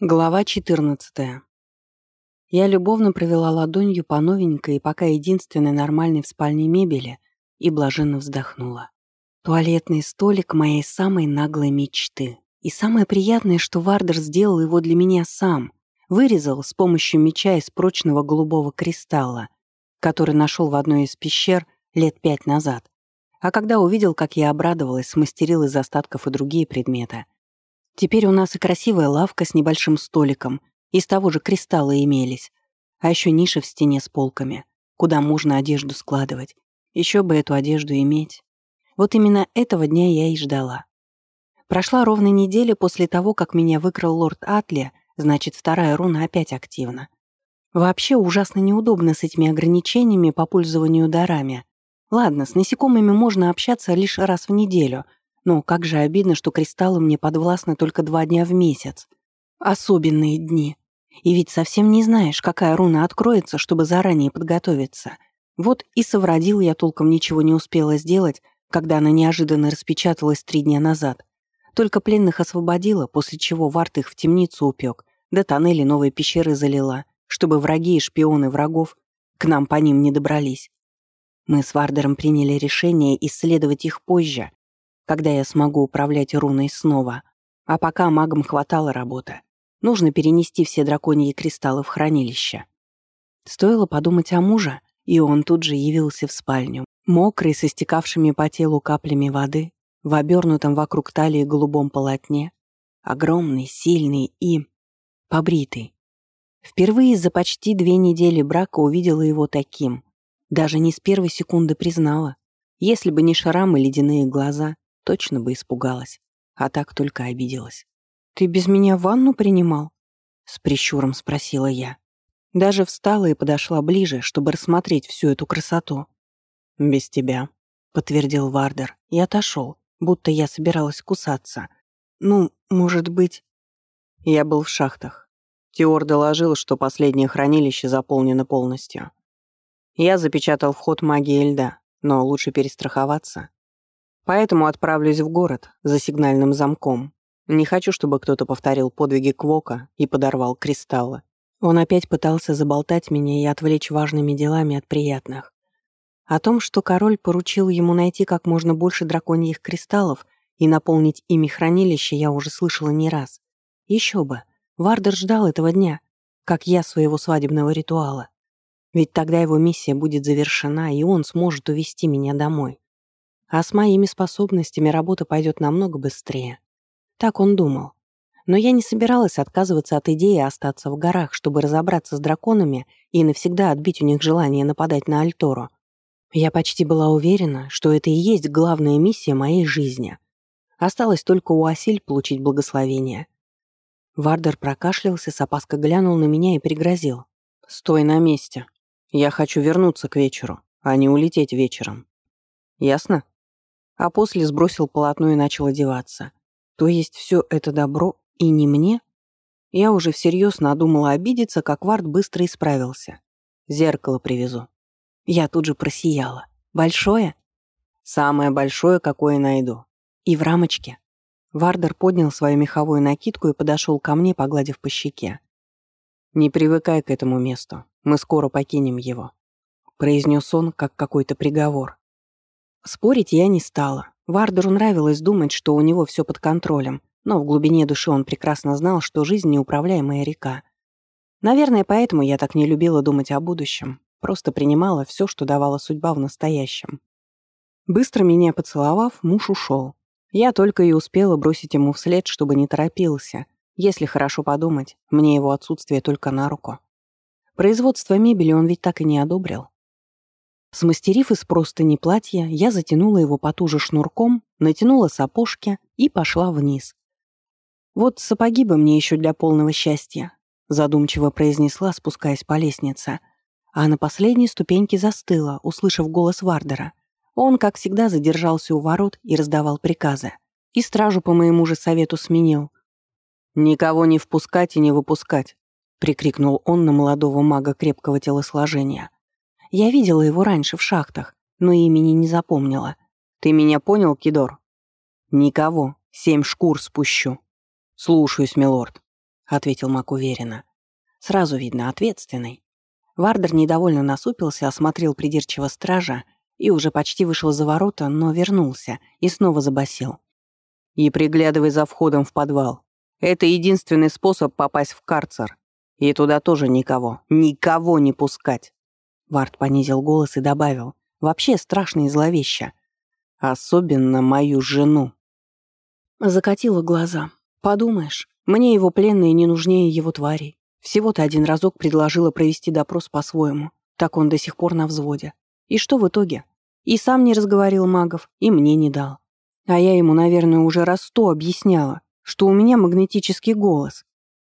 Глава 14. Я любовно провела ладонью по новенькой и пока единственной нормальной в спальне мебели и блаженно вздохнула. Туалетный столик моей самой наглой мечты. И самое приятное, что Вардер сделал его для меня сам. Вырезал с помощью меча из прочного голубого кристалла, который нашел в одной из пещер лет пять назад. А когда увидел, как я обрадовалась, смастерил из остатков и другие предметы — Теперь у нас и красивая лавка с небольшим столиком, из того же кристалла имелись, а еще ниша в стене с полками, куда можно одежду складывать. Еще бы эту одежду иметь. Вот именно этого дня я и ждала. Прошла ровно неделя после того, как меня выкрал лорд Атли, значит, вторая руна опять активна. Вообще ужасно неудобно с этими ограничениями по пользованию дарами. Ладно, с насекомыми можно общаться лишь раз в неделю — но как же обидно, что кристаллы мне подвластны только два дня в месяц. Особенные дни. И ведь совсем не знаешь, какая руна откроется, чтобы заранее подготовиться. Вот и совродил я толком ничего не успела сделать, когда она неожиданно распечаталась три дня назад. Только пленных освободила, после чего Варт их в темницу упек, да тоннели новой пещеры залила, чтобы враги и шпионы врагов к нам по ним не добрались. Мы с Вардером приняли решение исследовать их позже, когда я смогу управлять руной снова. А пока магам хватало работы. Нужно перенести все драконьи кристаллы в хранилище. Стоило подумать о муже, и он тут же явился в спальню, мокрый, со стекавшими по телу каплями воды, в обернутом вокруг талии голубом полотне, огромный, сильный и... побритый. Впервые за почти две недели брака увидела его таким. Даже не с первой секунды признала. Если бы не шрамы и ледяные глаза, точно бы испугалась, а так только обиделась. «Ты без меня ванну принимал?» — с прищуром спросила я. Даже встала и подошла ближе, чтобы рассмотреть всю эту красоту. «Без тебя», — подтвердил Вардер и отошел, будто я собиралась кусаться. «Ну, может быть...» Я был в шахтах. Теор доложил, что последнее хранилище заполнено полностью. Я запечатал вход магии льда, но лучше перестраховаться. Поэтому отправлюсь в город за сигнальным замком. Не хочу, чтобы кто-то повторил подвиги Квока и подорвал кристаллы. Он опять пытался заболтать меня и отвлечь важными делами от приятных. О том, что король поручил ему найти как можно больше драконьих кристаллов и наполнить ими хранилище, я уже слышала не раз. Еще бы, Вардер ждал этого дня, как я своего свадебного ритуала. Ведь тогда его миссия будет завершена, и он сможет увести меня домой. А с моими способностями работа пойдет намного быстрее. Так он думал. Но я не собиралась отказываться от идеи остаться в горах, чтобы разобраться с драконами и навсегда отбить у них желание нападать на Альтору. Я почти была уверена, что это и есть главная миссия моей жизни. Осталось только у Асиль получить благословение. Вардер прокашлялся, с опаской глянул на меня и пригрозил. «Стой на месте. Я хочу вернуться к вечеру, а не улететь вечером. Ясно?» А после сбросил полотно и начал одеваться. То есть все это добро и не мне? Я уже всерьез надумала обидеться, как Вард быстро исправился. Зеркало привезу. Я тут же просияла. Большое? Самое большое, какое найду. И в рамочке. Вардер поднял свою меховую накидку и подошел ко мне, погладив по щеке. «Не привыкай к этому месту. Мы скоро покинем его», — произнес он, как какой-то приговор. Спорить я не стала. Вардеру нравилось думать, что у него все под контролем, но в глубине души он прекрасно знал, что жизнь — неуправляемая река. Наверное, поэтому я так не любила думать о будущем, просто принимала все, что давала судьба в настоящем. Быстро меня поцеловав, муж ушел. Я только и успела бросить ему вслед, чтобы не торопился. Если хорошо подумать, мне его отсутствие только на руку. Производство мебели он ведь так и не одобрил. Смастерив из простыни платья, я затянула его потуже шнурком, натянула сапожки и пошла вниз. «Вот сапоги бы мне еще для полного счастья», задумчиво произнесла, спускаясь по лестнице. А на последней ступеньке застыла, услышав голос Вардера. Он, как всегда, задержался у ворот и раздавал приказы. И стражу по моему же совету сменил. «Никого не впускать и не выпускать», — прикрикнул он на молодого мага крепкого телосложения. Я видела его раньше в шахтах, но имени не запомнила. Ты меня понял, Кидор? Никого. Семь шкур спущу. Слушаюсь, милорд. ответил Мак уверенно. Сразу видно, ответственный. Вардер недовольно насупился, осмотрел придирчиво стража и уже почти вышел за ворота, но вернулся и снова забасил. «И приглядывай за входом в подвал. Это единственный способ попасть в карцер. И туда тоже никого, никого не пускать». Вард понизил голос и добавил, вообще страшно и зловеще. «Особенно мою жену». Закатила глаза. «Подумаешь, мне его пленные не нужнее его тварей. Всего-то один разок предложила провести допрос по-своему. Так он до сих пор на взводе. И что в итоге? И сам не разговорил магов, и мне не дал. А я ему, наверное, уже раз сто объясняла, что у меня магнетический голос.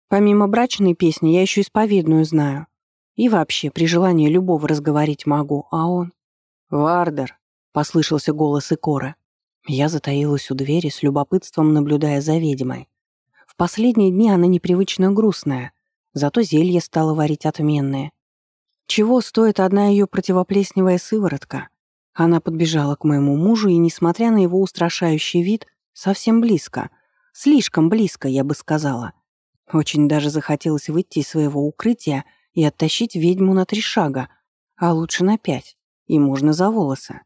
Помимо брачной песни я еще исповедную знаю. И вообще, при желании любого разговорить могу, а он... «Вардер», — послышался голос Икора. Я затаилась у двери, с любопытством наблюдая за ведьмой. В последние дни она непривычно грустная, зато зелье стало варить отменное. Чего стоит одна ее противоплесневая сыворотка? Она подбежала к моему мужу и, несмотря на его устрашающий вид, совсем близко, слишком близко, я бы сказала. Очень даже захотелось выйти из своего укрытия и оттащить ведьму на три шага, а лучше на пять, и можно за волосы.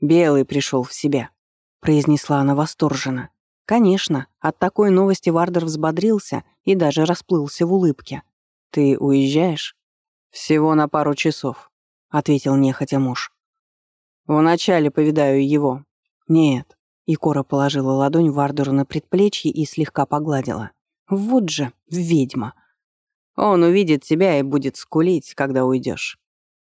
«Белый пришел в себя», — произнесла она восторженно. Конечно, от такой новости Вардер взбодрился и даже расплылся в улыбке. «Ты уезжаешь?» «Всего на пару часов», — ответил нехотя муж. «Вначале повидаю его». «Нет». И Кора положила ладонь Вардеру на предплечье и слегка погладила. «Вот же ведьма!» «Он увидит тебя и будет скулить, когда уйдешь.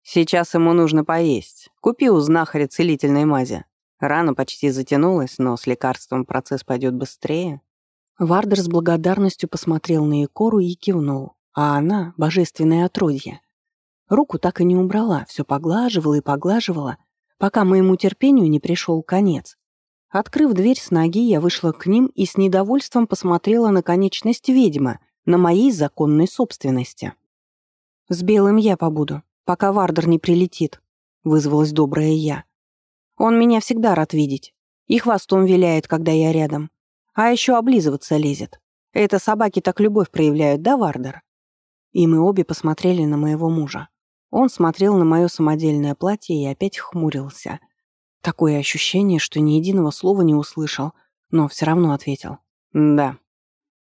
Сейчас ему нужно поесть. Купи у знахаря целительной мази. Рана почти затянулась, но с лекарством процесс пойдет быстрее. Вардер с благодарностью посмотрел на Икору и кивнул, а она — божественное отродье. Руку так и не убрала, все поглаживала и поглаживала, пока моему терпению не пришел конец. Открыв дверь с ноги, я вышла к ним и с недовольством посмотрела на конечность ведьмы, на моей законной собственности. «С белым я побуду, пока Вардер не прилетит», — вызвалась добрая я. Он меня всегда рад видеть. И хвостом виляет, когда я рядом. А еще облизываться лезет. Это собаки так любовь проявляют, да, Вардер? И мы обе посмотрели на моего мужа. Он смотрел на мое самодельное платье и опять хмурился. Такое ощущение, что ни единого слова не услышал, но все равно ответил «да».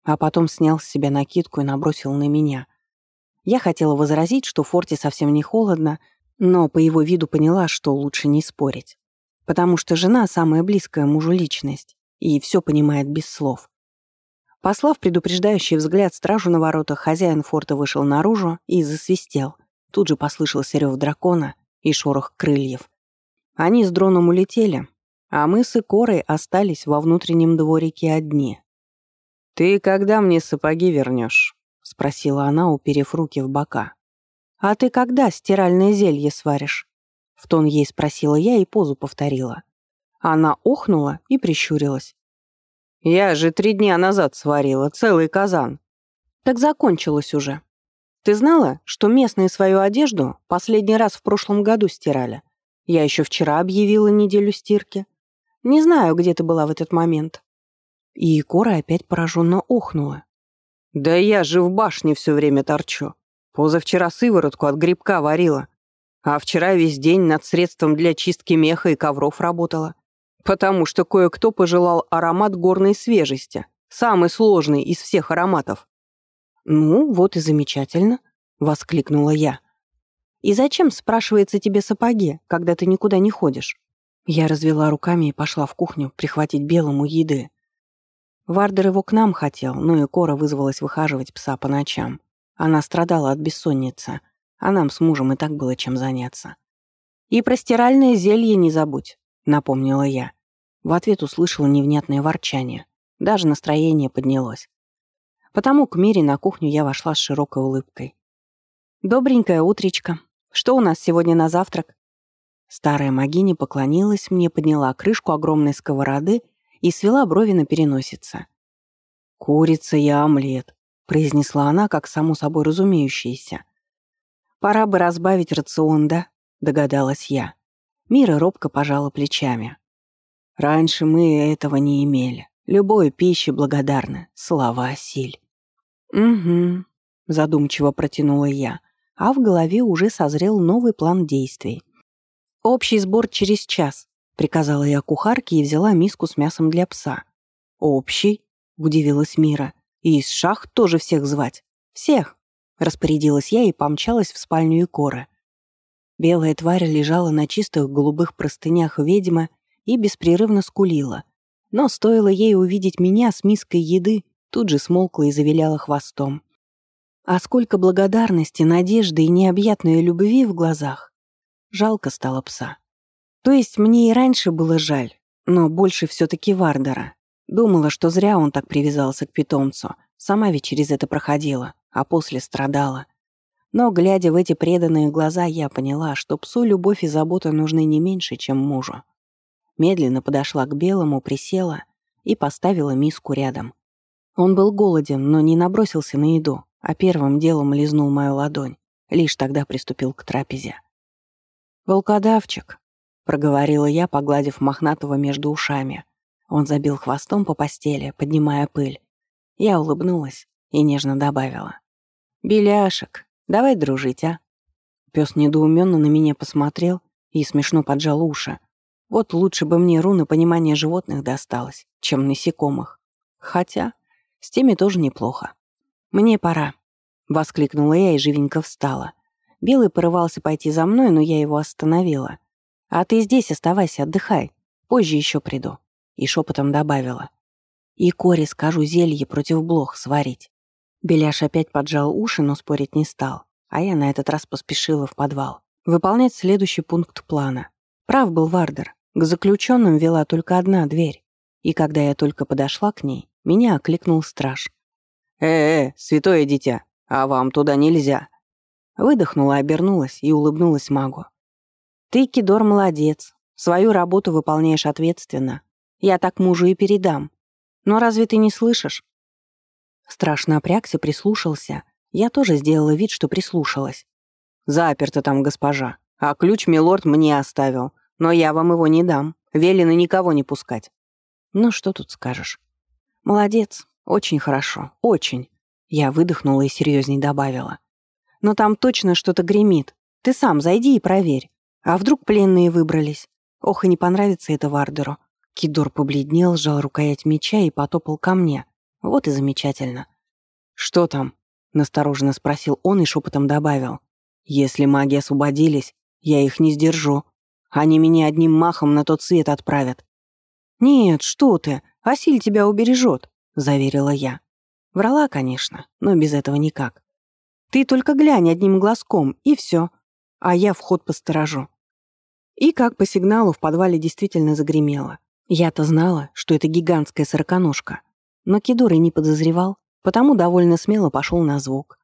А потом снял с себя накидку и набросил на меня. Я хотела возразить, что в форте совсем не холодно, но по его виду поняла, что лучше не спорить потому что жена самая близкая мужу личность и все понимает без слов. Послав предупреждающий взгляд стражу на воротах, хозяин форта вышел наружу и засвистел. Тут же послышался рев дракона и шорох крыльев. Они с дроном улетели, а мы с Икорой остались во внутреннем дворике одни. «Ты когда мне сапоги вернешь? спросила она, уперев руки в бока. «А ты когда стиральное зелье сваришь?» В тон ей спросила я и позу повторила. Она охнула и прищурилась. «Я же три дня назад сварила, целый казан». «Так закончилось уже. Ты знала, что местные свою одежду последний раз в прошлом году стирали? Я еще вчера объявила неделю стирки. Не знаю, где ты была в этот момент». И Кора опять пораженно охнула. «Да я же в башне все время торчу. Позавчера сыворотку от грибка варила. А вчера весь день над средством для чистки меха и ковров работала. Потому что кое-кто пожелал аромат горной свежести, самый сложный из всех ароматов. «Ну, вот и замечательно», — воскликнула я. «И зачем, спрашивается, тебе сапоги, когда ты никуда не ходишь?» Я развела руками и пошла в кухню прихватить белому еды. Вардер его к нам хотел, но и Кора вызвалась выхаживать пса по ночам. Она страдала от бессонницы а нам с мужем и так было чем заняться. «И про стиральное зелье не забудь», — напомнила я. В ответ услышала невнятное ворчание. Даже настроение поднялось. Потому к Мире на кухню я вошла с широкой улыбкой. «Добренькое утречко. Что у нас сегодня на завтрак?» Старая магиня поклонилась мне, подняла крышку огромной сковороды и свела брови на переносице. «Курица и омлет», — произнесла она, как само собой разумеющееся. «Пора бы разбавить рацион, да?» — догадалась я. Мира робко пожала плечами. «Раньше мы этого не имели. Любой пище благодарны. Слава Асиль». «Угу», — задумчиво протянула я, а в голове уже созрел новый план действий. «Общий сбор через час», — приказала я кухарке и взяла миску с мясом для пса. «Общий?» — удивилась Мира. «И из шахт тоже всех звать?» «Всех», — распорядилась я и помчалась в спальню Икоры. Белая тварь лежала на чистых голубых простынях ведьмы и беспрерывно скулила. Но стоило ей увидеть меня с миской еды, тут же смолкла и завиляла хвостом. А сколько благодарности, надежды и необъятной любви в глазах. Жалко стало пса. То есть мне и раньше было жаль, но больше все таки Вардера. Думала, что зря он так привязался к питомцу. Сама ведь через это проходила, а после страдала. Но, глядя в эти преданные глаза, я поняла, что псу любовь и забота нужны не меньше, чем мужу. Медленно подошла к белому, присела и поставила миску рядом. Он был голоден, но не набросился на еду, а первым делом лизнул мою ладонь. Лишь тогда приступил к трапезе. «Волкодавчик», — проговорила я, погладив мохнатого между ушами. Он забил хвостом по постели, поднимая пыль. Я улыбнулась и нежно добавила. «Беляшек, давай дружить, а?» Пес недоуменно на меня посмотрел и смешно поджал уши. Вот лучше бы мне руны понимания животных досталось, чем насекомых. Хотя с теми тоже неплохо. «Мне пора», — воскликнула я и живенько встала. Белый порывался пойти за мной, но я его остановила. «А ты здесь оставайся, отдыхай. Позже еще приду». И шепотом добавила. «И Коре скажу зелье против блох сварить». Беляш опять поджал уши, но спорить не стал. А я на этот раз поспешила в подвал. Выполнять следующий пункт плана. Прав был Вардер. К заключенным вела только одна дверь. И когда я только подошла к ней, меня окликнул страж. «Э-э, святое дитя, а вам туда нельзя». Выдохнула, обернулась и улыбнулась магу. «Ты, Кидор, молодец. Свою работу выполняешь ответственно. Я так мужу и передам. Но разве ты не слышишь?» Страшно напрягся, прислушался. Я тоже сделала вид, что прислушалась. «Заперто там, госпожа. А ключ милорд мне оставил. Но я вам его не дам. Велено никого не пускать». «Ну, что тут скажешь?» «Молодец. Очень хорошо. Очень». Я выдохнула и серьезней добавила. «Но там точно что-то гремит. Ты сам зайди и проверь. А вдруг пленные выбрались? Ох, и не понравится это Вардеру». Кидор побледнел, сжал рукоять меча и потопал ко мне. Вот и замечательно. «Что там?» — настороженно спросил он и шепотом добавил. «Если маги освободились, я их не сдержу. Они меня одним махом на тот свет отправят». «Нет, что ты, Асиль тебя убережет», — заверила я. Врала, конечно, но без этого никак. «Ты только глянь одним глазком, и все, а я вход посторожу». И как по сигналу в подвале действительно загремело. Я-то знала, что это гигантская сороконожка. Но Кидор и не подозревал, потому довольно смело пошел на звук.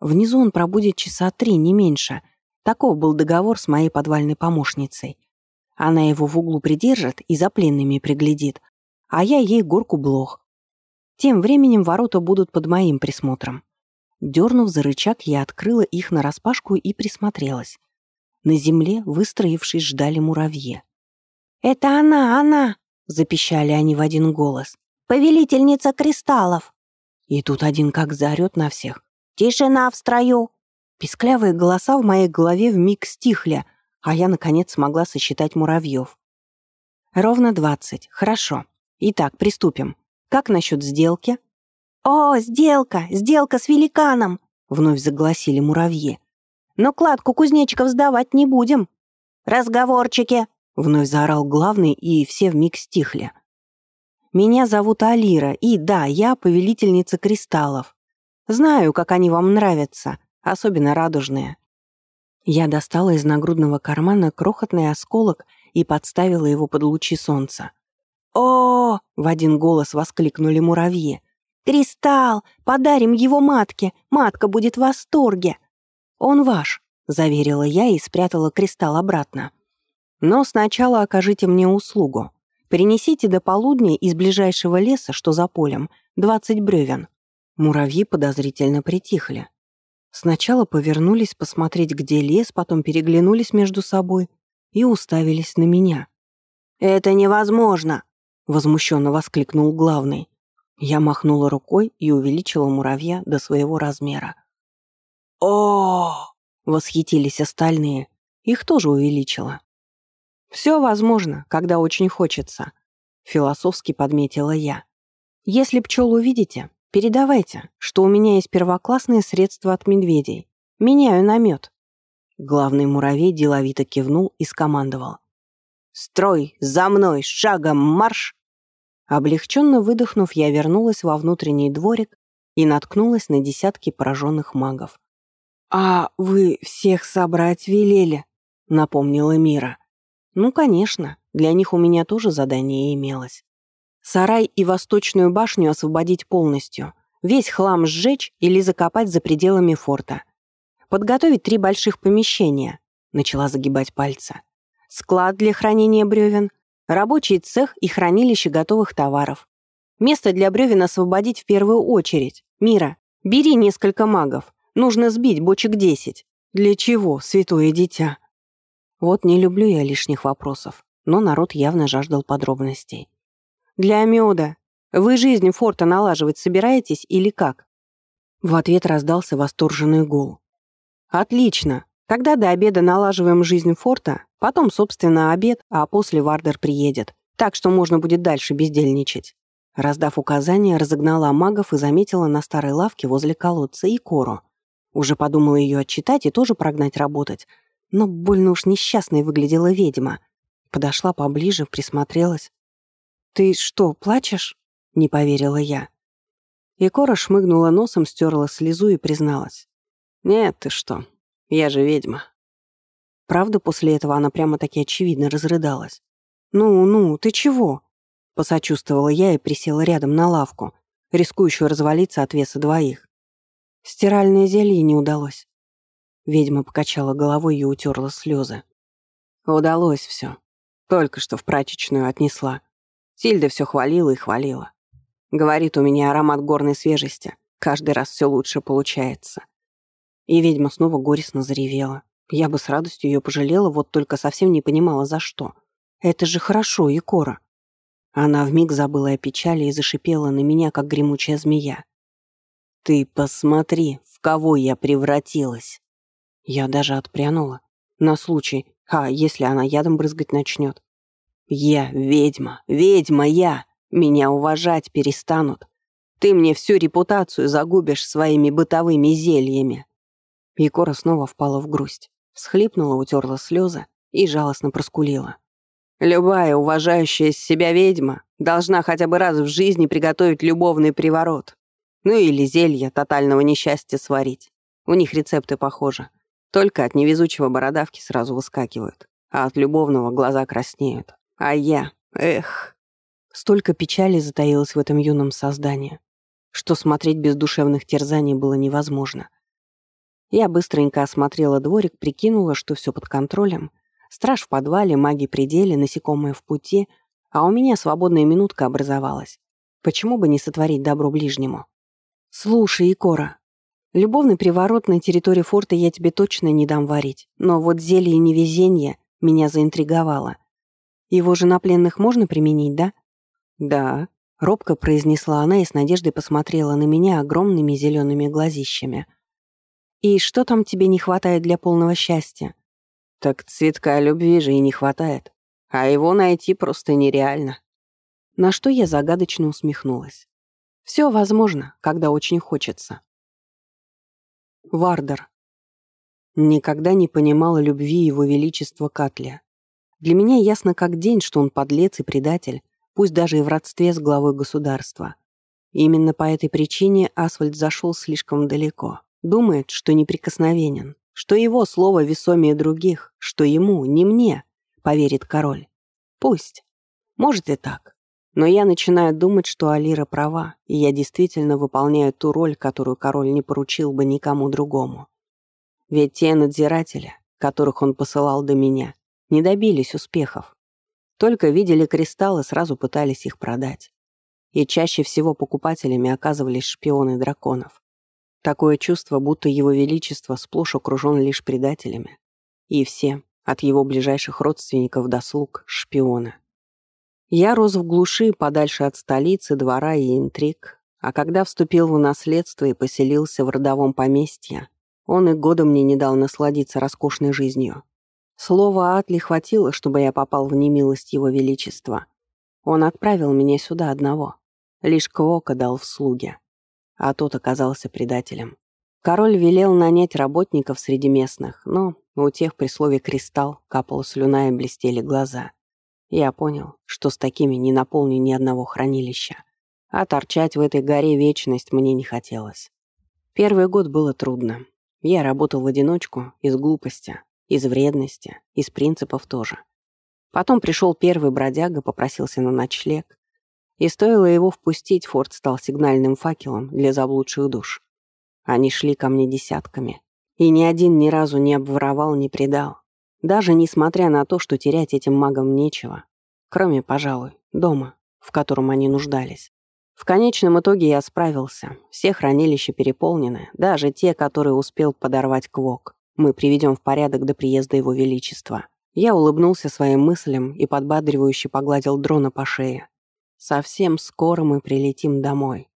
Внизу он пробудет часа три, не меньше. Таков был договор с моей подвальной помощницей. Она его в углу придержит и за пленными приглядит, а я ей горку блох. Тем временем ворота будут под моим присмотром. Дернув за рычаг, я открыла их нараспашку и присмотрелась. На земле, выстроившись, ждали муравьи. «Это она, она!» — запищали они в один голос. «Повелительница кристаллов!» И тут один как заорет на всех. «Тишина в строю!» Писклявые голоса в моей голове вмиг стихли, а я, наконец, смогла сосчитать муравьев. «Ровно двадцать. Хорошо. Итак, приступим. Как насчет сделки?» «О, сделка! Сделка с великаном!» — вновь загласили муравьи. «Но кладку кузнечиков сдавать не будем!» «Разговорчики!» — вновь заорал главный, и все вмиг стихли. «Меня зовут Алира, и да, я повелительница кристаллов. Знаю, как они вам нравятся, особенно радужные». Я достала из нагрудного кармана крохотный осколок и подставила его под лучи солнца о в один голос воскликнули муравьи. «Кристалл! Подарим его матке! Матка будет в восторге!» «Он ваш», — заверила я и спрятала кристалл обратно. «Но сначала окажите мне услугу. Принесите до полудня из ближайшего леса, что за полем, двадцать бревен». Муравьи подозрительно притихли. Сначала повернулись посмотреть, где лес, потом переглянулись между собой и уставились на меня. «Это невозможно!» — возмущенно воскликнул главный. Я махнула рукой и увеличила муравья до своего размера. о восхитились остальные. Их тоже увеличила. «Все возможно, когда очень хочется», — философски подметила я. «Если пчел увидите, передавайте, что у меня есть первоклассные средства от медведей. Меняю на мед». Главный муравей деловито кивнул и скомандовал. «Строй! За мной! Шагом марш!» Облегченно выдохнув, я вернулась во внутренний дворик и наткнулась на десятки пораженных магов. «А вы всех собрать велели?» — напомнила Мира. «Ну, конечно, для них у меня тоже задание имелось. Сарай и восточную башню освободить полностью, весь хлам сжечь или закопать за пределами форта. Подготовить три больших помещения», — начала загибать пальцы. «Склад для хранения бревен, рабочий цех и хранилище готовых товаров. Место для бревен освободить в первую очередь. Мира, бери несколько магов. Нужно сбить бочек десять. Для чего, святое дитя? Вот не люблю я лишних вопросов, но народ явно жаждал подробностей. Для меда. Вы жизнь форта налаживать собираетесь или как? В ответ раздался восторженный гул. Отлично. Тогда до обеда налаживаем жизнь форта, потом, собственно, обед, а после Вардер приедет. Так что можно будет дальше бездельничать. Раздав указания, разогнала магов и заметила на старой лавке возле колодца и кору. Уже подумала ее отчитать и тоже прогнать работать, но больно уж несчастной выглядела ведьма. Подошла поближе, присмотрелась. «Ты что, плачешь?» — не поверила я. И Кора шмыгнула носом, стерла слезу и призналась. «Нет, ты что, я же ведьма». Правда, после этого она прямо-таки очевидно разрыдалась. «Ну-ну, ты чего?» Посочувствовала я и присела рядом на лавку, рискующую развалиться от веса двоих. Стиральное зелье не удалось. Ведьма покачала головой и утерла слезы. Удалось все. Только что в прачечную отнесла. Сильда все хвалила и хвалила. Говорит, у меня аромат горной свежести. Каждый раз все лучше получается. И ведьма снова горестно заревела. Я бы с радостью ее пожалела, вот только совсем не понимала, за что. Это же хорошо, Икора. Она вмиг забыла о печали и зашипела на меня, как гремучая змея. «Ты посмотри, в кого я превратилась!» Я даже отпрянула. На случай, а если она ядом брызгать начнет? Я ведьма, ведьма я. Меня уважать перестанут. Ты мне всю репутацию загубишь своими бытовыми зельями. Егора снова впала в грусть. Всхлипнула, утерла слезы и жалостно проскулила. Любая уважающая себя ведьма должна хотя бы раз в жизни приготовить любовный приворот. Ну или зелье тотального несчастья сварить. У них рецепты похожи. Только от невезучего бородавки сразу выскакивают, а от любовного глаза краснеют. А я, эх. Столько печали затаилось в этом юном создании, что смотреть без душевных терзаний было невозможно. Я быстренько осмотрела дворик, прикинула, что все под контролем. Страж в подвале, маги пределе, насекомые в пути, а у меня свободная минутка образовалась. Почему бы не сотворить добро ближнему? «Слушай, Икора, Любовный приворот на территории форта я тебе точно не дам варить, но вот зелье невезения меня заинтриговало. Его же на пленных можно применить, да? Да, робко произнесла она и с надеждой посмотрела на меня огромными зелеными глазищами. И что там тебе не хватает для полного счастья? Так цветка любви же и не хватает. А его найти просто нереально. На что я загадочно усмехнулась. Все возможно, когда очень хочется. Вардер. Никогда не понимала любви его величества Катля. Для меня ясно как день, что он подлец и предатель, пусть даже и в родстве с главой государства. именно по этой причине Асфальт зашел слишком далеко. Думает, что неприкосновенен, что его слово весомее других, что ему, не мне, поверит король. Пусть. Может и так. Но я начинаю думать, что Алира права, и я действительно выполняю ту роль, которую король не поручил бы никому другому. Ведь те надзиратели, которых он посылал до меня, не добились успехов. Только видели кристаллы, сразу пытались их продать. И чаще всего покупателями оказывались шпионы драконов. Такое чувство, будто его величество сплошь окружен лишь предателями. И все, от его ближайших родственников до слуг, шпионы. Я рос в глуши, подальше от столицы, двора и интриг, а когда вступил в наследство и поселился в родовом поместье, он и года мне не дал насладиться роскошной жизнью. Слова Атли хватило, чтобы я попал в немилость его величества. Он отправил меня сюда одного. Лишь Квока дал в слуги. А тот оказался предателем. Король велел нанять работников среди местных, но у тех при слове «кристалл» капала слюна и блестели глаза. Я понял, что с такими не наполню ни одного хранилища. А торчать в этой горе вечность мне не хотелось. Первый год было трудно. Я работал в одиночку, из глупости, из вредности, из принципов тоже. Потом пришел первый бродяга, попросился на ночлег. И стоило его впустить, форт стал сигнальным факелом для заблудших душ. Они шли ко мне десятками. И ни один ни разу не обворовал, не предал. Даже несмотря на то, что терять этим магам нечего. Кроме, пожалуй, дома, в котором они нуждались. В конечном итоге я справился. Все хранилища переполнены, даже те, которые успел подорвать Квок. Мы приведем в порядок до приезда Его Величества. Я улыбнулся своим мыслям и подбадривающе погладил дрона по шее. Совсем скоро мы прилетим домой.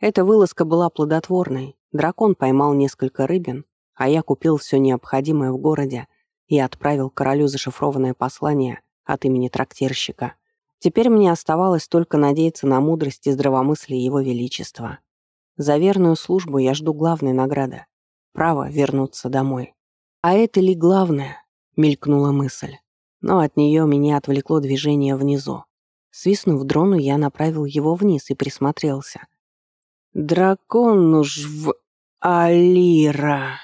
Эта вылазка была плодотворной. Дракон поймал несколько рыбин, а я купил все необходимое в городе и отправил королю зашифрованное послание от имени трактирщика. Теперь мне оставалось только надеяться на мудрость и здравомыслие Его Величества. За верную службу я жду главной награды — право вернуться домой. А это ли главное? Мелькнула мысль. Но от нее меня отвлекло движение внизу. Свистнув дрону, я направил его вниз и присмотрелся. «Дракон уж в... Алира!»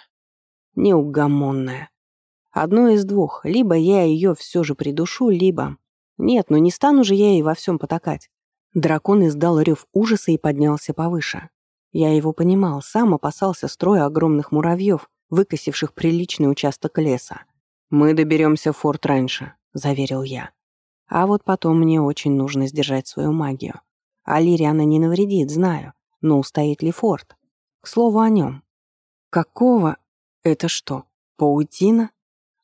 Неугомонная. Одно из двух. Либо я ее все же придушу, либо... Нет, ну не стану же я ей во всем потакать. Дракон издал рев ужаса и поднялся повыше. Я его понимал, сам опасался строя огромных муравьев, выкосивших приличный участок леса. «Мы доберемся в форт раньше», — заверил я. А вот потом мне очень нужно сдержать свою магию. А Лириана не навредит, знаю, но устоит ли форт? К слову о нем. Какого? Это что, паутина?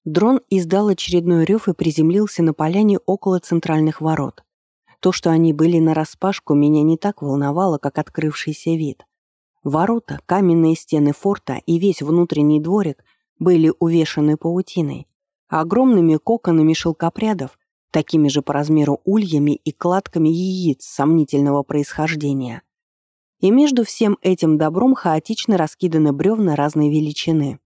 Дрон издал очередной рев и приземлился на поляне около центральных ворот. То, что они были нараспашку, меня не так волновало, как открывшийся вид. Ворота, каменные стены форта и весь внутренний дворик были увешаны паутиной, огромными коконами шелкопрядов, такими же по размеру ульями и кладками яиц сомнительного происхождения. И между всем этим добром хаотично раскиданы бревна разной величины.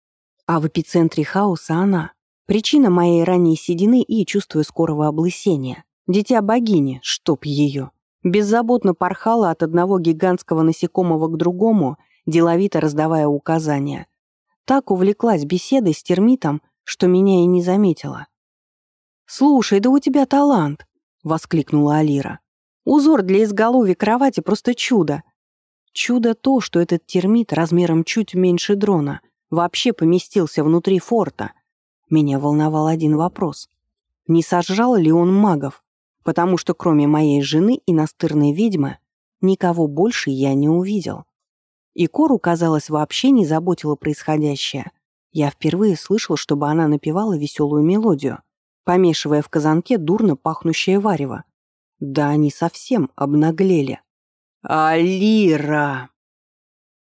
А в эпицентре хаоса она, Причина моей ранней седины и чувствую скорого облысения. Дитя богини, чтоб ее. Беззаботно порхала от одного гигантского насекомого к другому, деловито раздавая указания. Так увлеклась беседой с термитом, что меня и не заметила. «Слушай, да у тебя талант!» — воскликнула Алира. «Узор для изголовья кровати просто чудо!» Чудо то, что этот термит размером чуть меньше дрона вообще поместился внутри форта — меня волновал один вопрос. Не сожрал ли он магов? Потому что кроме моей жены и настырной ведьмы, никого больше я не увидел. И Кору, казалось, вообще не заботило происходящее. Я впервые слышал, чтобы она напевала веселую мелодию, помешивая в казанке дурно пахнущее варево. Да они совсем обнаглели. «Алира!»